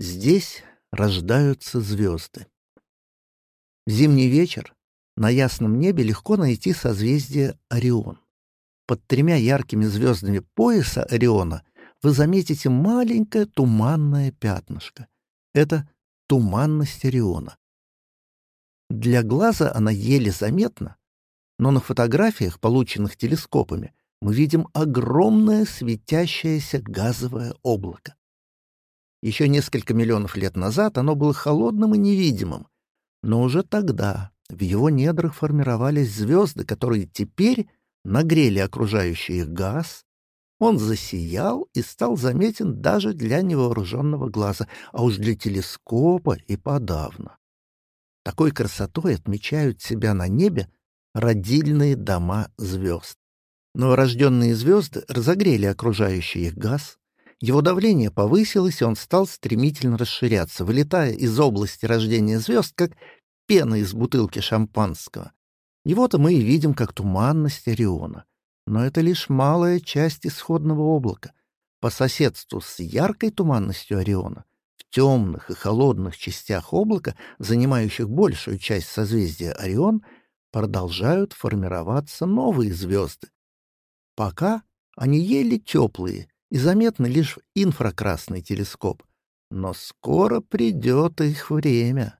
Здесь рождаются звезды. В зимний вечер на ясном небе легко найти созвездие Орион. Под тремя яркими звездами пояса Ориона вы заметите маленькое туманное пятнышко. Это туманность Ориона. Для глаза она еле заметна, но на фотографиях, полученных телескопами, мы видим огромное светящееся газовое облако. Еще несколько миллионов лет назад оно было холодным и невидимым, но уже тогда в его недрах формировались звезды, которые теперь нагрели окружающий их газ, он засиял и стал заметен даже для невооруженного глаза, а уж для телескопа и подавно. Такой красотой отмечают себя на небе родильные дома звезд. Новорожденные звезды разогрели окружающий их газ, его давление повысилось, и он стал стремительно расширяться, вылетая из области рождения звезд, как пена из бутылки шампанского. Его-то мы и видим как туманность Ориона. Но это лишь малая часть исходного облака. По соседству с яркой туманностью Ориона, в темных и холодных частях облака, занимающих большую часть созвездия Орион, продолжают формироваться новые звезды. Пока они еле теплые и заметны лишь в инфракрасный телескоп. Но скоро придет их время.